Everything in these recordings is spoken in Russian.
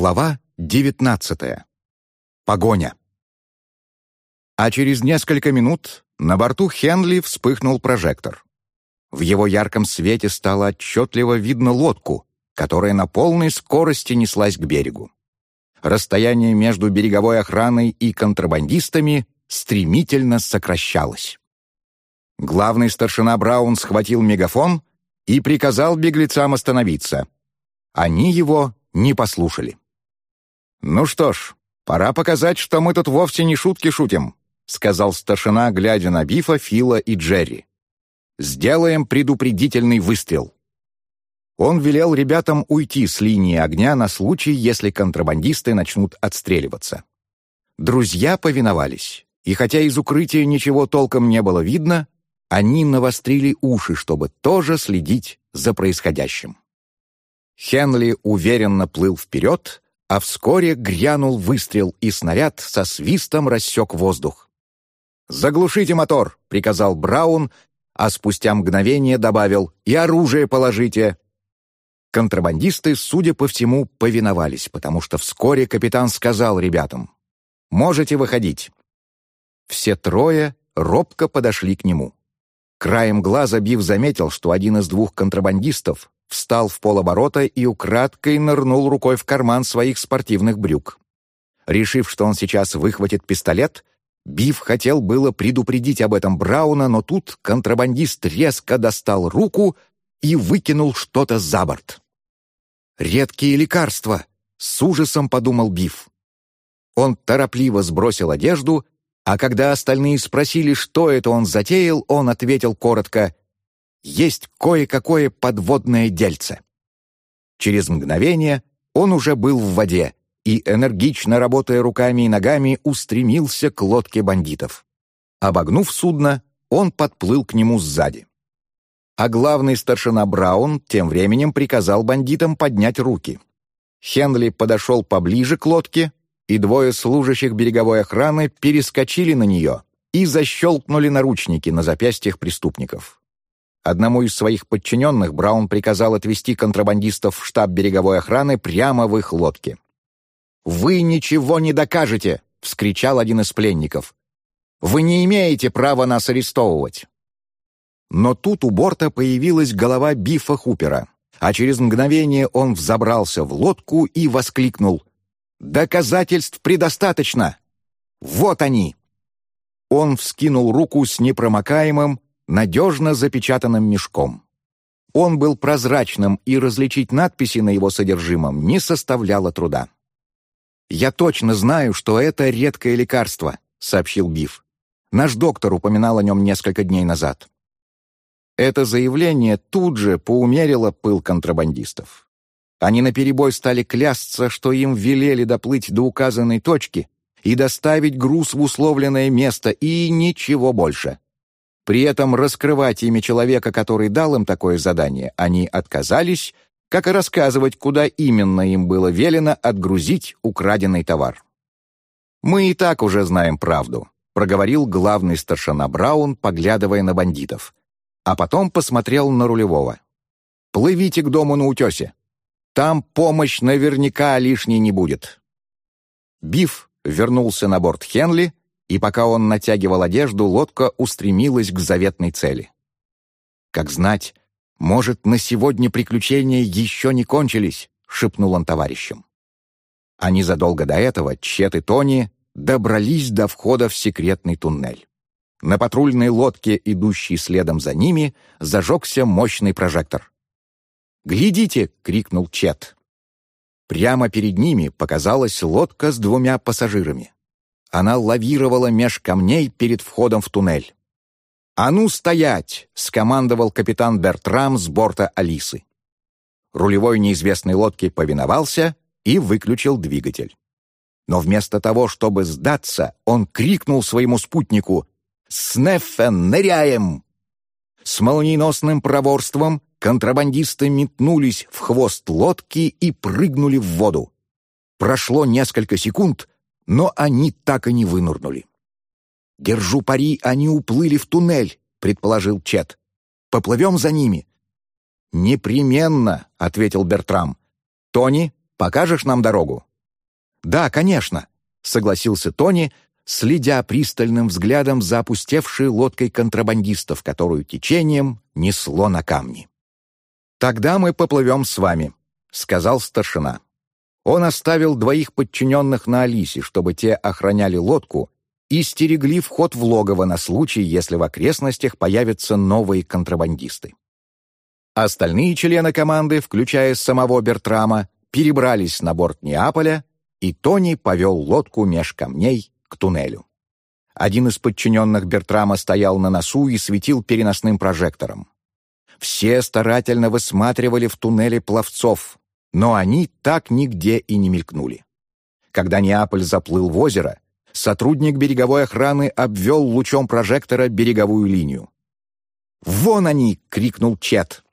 Глава девятнадцатая. Погоня. А через несколько минут на борту Хенли вспыхнул прожектор. В его ярком свете стало отчетливо видно лодку, которая на полной скорости неслась к берегу. Расстояние между береговой охраной и контрабандистами стремительно сокращалось. Главный старшина Браун схватил мегафон и приказал беглецам остановиться. Они его не послушали. «Ну что ж, пора показать, что мы тут вовсе не шутки шутим», сказал старшина, глядя на Бифа, Фила и Джерри. «Сделаем предупредительный выстрел». Он велел ребятам уйти с линии огня на случай, если контрабандисты начнут отстреливаться. Друзья повиновались, и хотя из укрытия ничего толком не было видно, они навострили уши, чтобы тоже следить за происходящим. Хенли уверенно плыл вперед, а вскоре грянул выстрел, и снаряд со свистом рассек воздух. «Заглушите мотор!» — приказал Браун, а спустя мгновение добавил «И оружие положите!» Контрабандисты, судя по всему, повиновались, потому что вскоре капитан сказал ребятам «Можете выходить». Все трое робко подошли к нему. Краем глаза Бив заметил, что один из двух контрабандистов встал в полоборота и украдкой нырнул рукой в карман своих спортивных брюк. Решив, что он сейчас выхватит пистолет, Бив хотел было предупредить об этом Брауна, но тут контрабандист резко достал руку и выкинул что-то за борт. «Редкие лекарства!» — с ужасом подумал Биф. Он торопливо сбросил одежду, а когда остальные спросили, что это он затеял, он ответил коротко есть кое-какое подводное дельце. Через мгновение он уже был в воде и, энергично работая руками и ногами, устремился к лодке бандитов. Обогнув судно, он подплыл к нему сзади. А главный старшина Браун тем временем приказал бандитам поднять руки. Хенли подошел поближе к лодке, и двое служащих береговой охраны перескочили на нее и защелкнули наручники на запястьях преступников. Одному из своих подчиненных Браун приказал отвезти контрабандистов в штаб береговой охраны прямо в их лодке. «Вы ничего не докажете!» — вскричал один из пленников. «Вы не имеете права нас арестовывать!» Но тут у борта появилась голова Бифа Хупера, а через мгновение он взобрался в лодку и воскликнул «Доказательств предостаточно! Вот они!» Он вскинул руку с непромокаемым, надежно запечатанным мешком. Он был прозрачным, и различить надписи на его содержимом не составляло труда. «Я точно знаю, что это редкое лекарство», — сообщил Биф. «Наш доктор упоминал о нем несколько дней назад». Это заявление тут же поумерило пыл контрабандистов. Они наперебой стали клясться, что им велели доплыть до указанной точки и доставить груз в условленное место, и ничего больше. При этом раскрывать имя человека, который дал им такое задание, они отказались, как и рассказывать, куда именно им было велено отгрузить украденный товар. «Мы и так уже знаем правду», — проговорил главный старшина Браун, поглядывая на бандитов. А потом посмотрел на рулевого. «Плывите к дому на утесе. Там помощь наверняка лишней не будет». Биф вернулся на борт Хенли, и пока он натягивал одежду, лодка устремилась к заветной цели. «Как знать, может, на сегодня приключения еще не кончились», — шепнул он товарищам. Они задолго до этого, Чет и Тони, добрались до входа в секретный туннель. На патрульной лодке, идущей следом за ними, зажегся мощный прожектор. «Глядите!» — крикнул Чет. Прямо перед ними показалась лодка с двумя пассажирами. Она лавировала меж камней перед входом в туннель. «А ну стоять!» — скомандовал капитан Бертрам с борта Алисы. Рулевой неизвестной лодки повиновался и выключил двигатель. Но вместо того, чтобы сдаться, он крикнул своему спутнику «Снеффен, ныряем!» С молниеносным проворством контрабандисты метнулись в хвост лодки и прыгнули в воду. Прошло несколько секунд, но они так и не вынурнули. «Держу пари, они уплыли в туннель», — предположил Чет. «Поплывем за ними». «Непременно», — ответил Бертрам. «Тони, покажешь нам дорогу? «Да, конечно», — согласился Тони, следя пристальным взглядом за опустевшей лодкой контрабандистов, которую течением несло на камни. «Тогда мы поплывем с вами», — сказал старшина. Он оставил двоих подчиненных на Алисе, чтобы те охраняли лодку и стерегли вход в логово на случай, если в окрестностях появятся новые контрабандисты. Остальные члены команды, включая самого Бертрама, перебрались на борт Неаполя, и Тони повел лодку меж камней к туннелю. Один из подчиненных Бертрама стоял на носу и светил переносным прожектором. Все старательно высматривали в туннеле пловцов, но они так нигде и не мелькнули. Когда Неаполь заплыл в озеро, сотрудник береговой охраны обвел лучом прожектора береговую линию. «Вон они!» — крикнул Чет.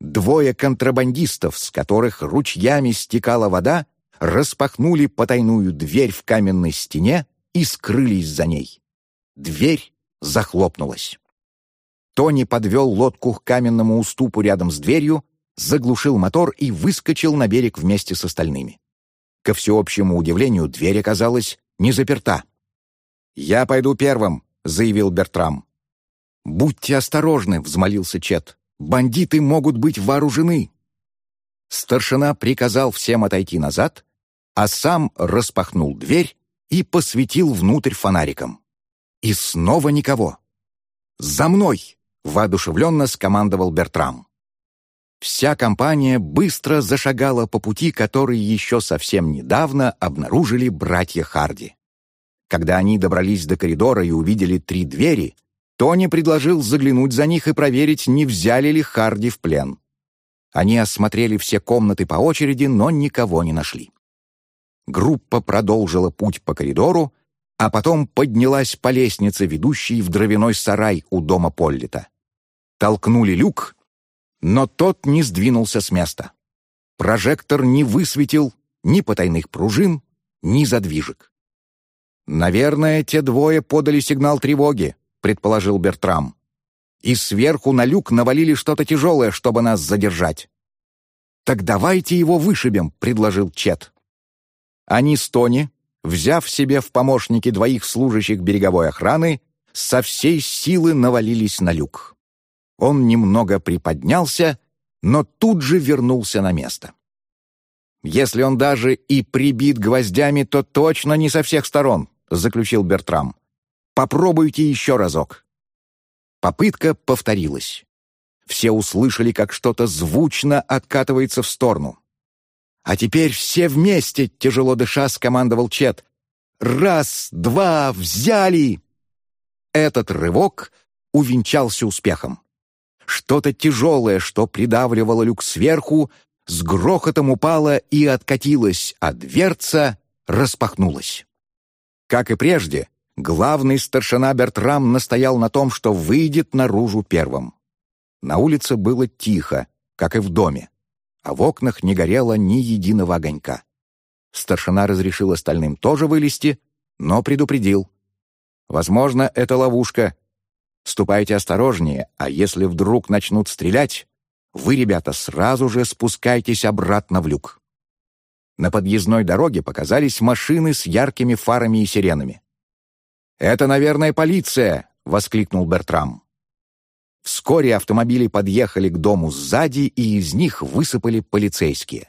Двое контрабандистов, с которых ручьями стекала вода, распахнули потайную дверь в каменной стене и скрылись за ней. Дверь захлопнулась. Тони подвел лодку к каменному уступу рядом с дверью, заглушил мотор и выскочил на берег вместе с остальными. Ко всеобщему удивлению, дверь оказалась не заперта. «Я пойду первым», — заявил Бертрам. «Будьте осторожны», — взмолился Чет. Бандиты могут быть вооружены!» Старшина приказал всем отойти назад, а сам распахнул дверь и посветил внутрь фонариком. И снова никого. «За мной!» — воодушевленно скомандовал Бертрам. Вся компания быстро зашагала по пути, который еще совсем недавно обнаружили братья Харди. Когда они добрались до коридора и увидели три двери, Тони предложил заглянуть за них и проверить, не взяли ли Харди в плен. Они осмотрели все комнаты по очереди, но никого не нашли. Группа продолжила путь по коридору, а потом поднялась по лестнице, ведущей в дровяной сарай у дома Поллита. Толкнули люк, но тот не сдвинулся с места. Прожектор не высветил ни потайных пружин, ни задвижек. Наверное, те двое подали сигнал тревоги, — предположил Бертрам. «И сверху на люк навалили что-то тяжелое, чтобы нас задержать». «Так давайте его вышибем», — предложил Чет. Они с Тони, взяв себе в помощники двоих служащих береговой охраны, со всей силы навалились на люк. Он немного приподнялся, но тут же вернулся на место. «Если он даже и прибит гвоздями, то точно не со всех сторон», — заключил Бертрам. Попробуйте еще разок». Попытка повторилась. Все услышали, как что-то звучно откатывается в сторону. «А теперь все вместе!» — тяжело дыша скомандовал Чет. «Раз, два, взяли!» Этот рывок увенчался успехом. Что-то тяжелое, что придавливало люк сверху, с грохотом упало и откатилось, а дверца распахнулась. Как и прежде, Главный старшина Бертрам настоял на том, что выйдет наружу первым. На улице было тихо, как и в доме, а в окнах не горело ни единого огонька. Старшина разрешил остальным тоже вылезти, но предупредил. «Возможно, это ловушка. Ступайте осторожнее, а если вдруг начнут стрелять, вы, ребята, сразу же спускайтесь обратно в люк». На подъездной дороге показались машины с яркими фарами и сиренами. «Это, наверное, полиция!» — воскликнул Бертрам. Вскоре автомобили подъехали к дому сзади, и из них высыпали полицейские.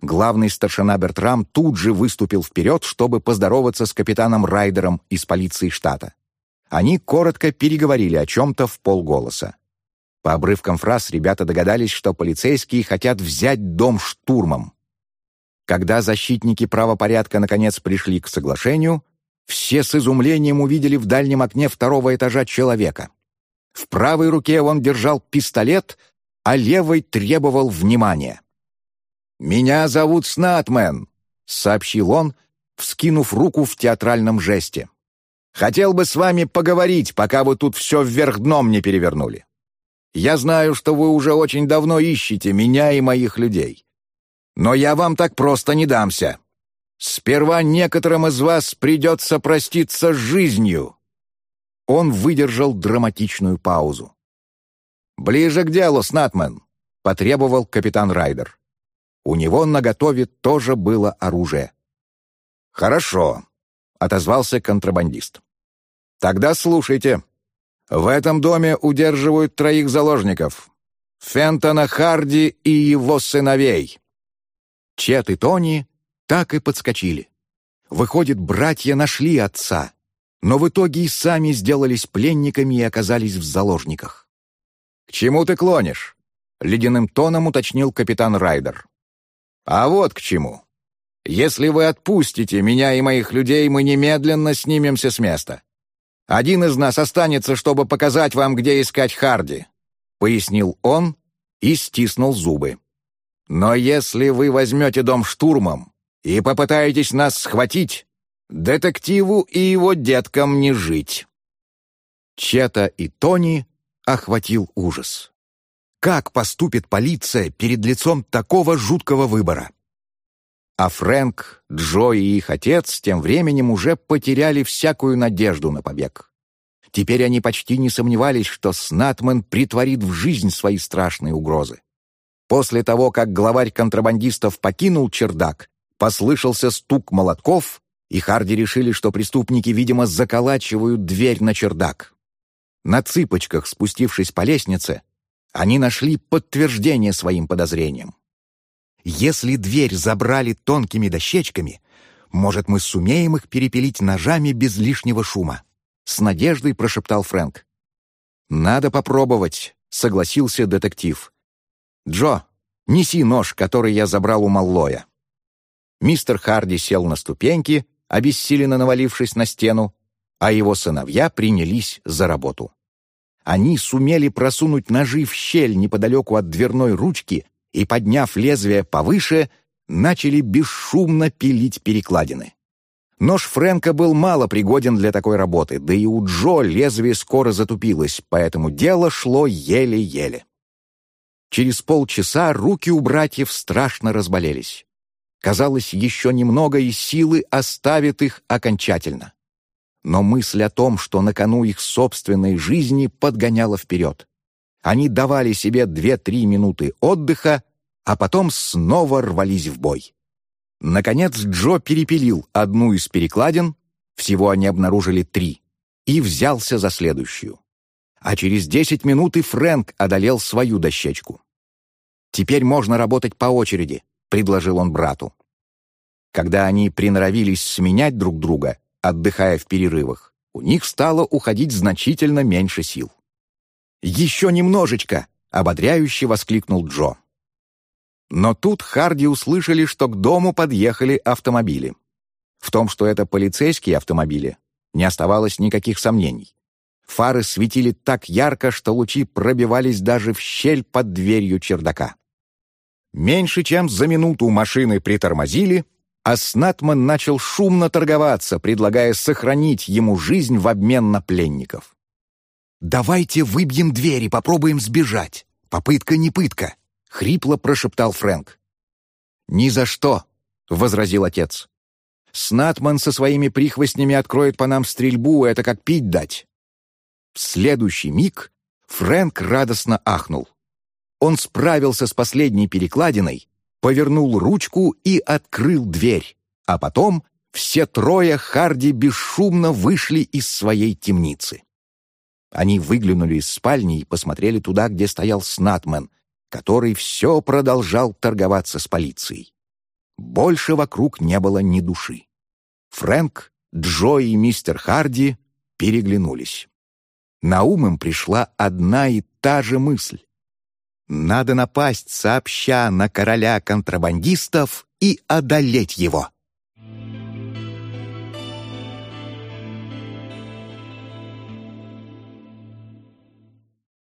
Главный старшина Бертрам тут же выступил вперед, чтобы поздороваться с капитаном Райдером из полиции штата. Они коротко переговорили о чем-то в полголоса. По обрывкам фраз ребята догадались, что полицейские хотят взять дом штурмом. Когда защитники правопорядка наконец пришли к соглашению, все с изумлением увидели в дальнем окне второго этажа человека. В правой руке он держал пистолет, а левой требовал внимания. «Меня зовут Снатмен», — сообщил он, вскинув руку в театральном жесте. «Хотел бы с вами поговорить, пока вы тут все вверх дном не перевернули. Я знаю, что вы уже очень давно ищете меня и моих людей. Но я вам так просто не дамся. Сперва некоторым из вас придется проститься с жизнью». Он выдержал драматичную паузу. «Ближе к делу, Снатмен», — потребовал капитан Райдер. У него наготове тоже было оружие. «Хорошо», — отозвался контрабандист. «Тогда слушайте. В этом доме удерживают троих заложников. Фентона Харди и его сыновей». Чет и Тони так и подскочили. Выходит, братья нашли отца, но в итоге и сами сделались пленниками и оказались в заложниках. «К чему ты клонишь?» — ледяным тоном уточнил капитан Райдер. «А вот к чему. Если вы отпустите меня и моих людей, мы немедленно снимемся с места. Один из нас останется, чтобы показать вам, где искать Харди», — пояснил он и стиснул зубы. «Но если вы возьмете дом штурмом и попытаетесь нас схватить, детективу и его деткам не жить». Чета и Тони охватил ужас. Как поступит полиция перед лицом такого жуткого выбора? А Фрэнк, Джо и их отец тем временем уже потеряли всякую надежду на побег. Теперь они почти не сомневались, что Снатман притворит в жизнь свои страшные угрозы. После того, как главарь контрабандистов покинул чердак, послышался стук молотков, и Харди решили, что преступники, видимо, заколачивают дверь на чердак. На цыпочках, спустившись по лестнице, они нашли подтверждение своим подозрениям. Если дверь забрали тонкими дощечками, может, мы сумеем их перепилить ножами без лишнего шума?» С надеждой прошептал Фрэнк. «Надо попробовать», — согласился детектив. «Джо, неси нож, который я забрал у Маллоя». Мистер Харди сел на ступеньки, обессиленно навалившись на стену, а его сыновья принялись за работу. Они сумели просунуть ножи в щель неподалеку от дверной ручки и, подняв лезвие повыше, начали бесшумно пилить перекладины. Нож Фрэнка был мало пригоден для такой работы, да и у Джо лезвие скоро затупилось, поэтому дело шло еле-еле. Через полчаса руки у братьев страшно разболелись. Казалось, еще немного, и силы оставят их окончательно. Но мысль о том, что на кону их собственной жизни, подгоняла вперед. Они давали себе две-три минуты отдыха, а потом снова рвались в бой. Наконец Джо перепилил одну из перекладин, всего они обнаружили три, и взялся за следующую. А через десять минут и Фрэнк одолел свою дощечку. «Теперь можно работать по очереди», — предложил он брату. Когда они приноровились сменять друг друга, отдыхая в перерывах, у них стало уходить значительно меньше сил. «Еще немножечко!» — ободряюще воскликнул Джо. Но тут Харди услышали, что к дому подъехали автомобили. В том, что это полицейские автомобили, не оставалось никаких сомнений. Фары светили так ярко, что лучи пробивались даже в щель под дверью чердака. Меньше чем за минуту машины притормозили, а Снатман начал шумно торговаться, предлагая сохранить ему жизнь в обмен на пленников. «Давайте выбьем дверь и попробуем сбежать. Попытка не пытка», — хрипло прошептал Фрэнк. «Ни за что», — возразил отец. «Снатман со своими прихвостнями откроет по нам стрельбу, это как пить дать». В следующий миг Фрэнк радостно ахнул. Он справился с последней перекладиной, повернул ручку и открыл дверь, а потом все трое Харди бесшумно вышли из своей темницы. Они выглянули из спальни и посмотрели туда, где стоял Снатмен, который все продолжал торговаться с полицией. Больше вокруг не было ни души. Фрэнк, Джо и мистер Харди переглянулись. На ум им пришла одна и та же мысль. Надо напасть сообща на короля контрабандистов и одолеть его.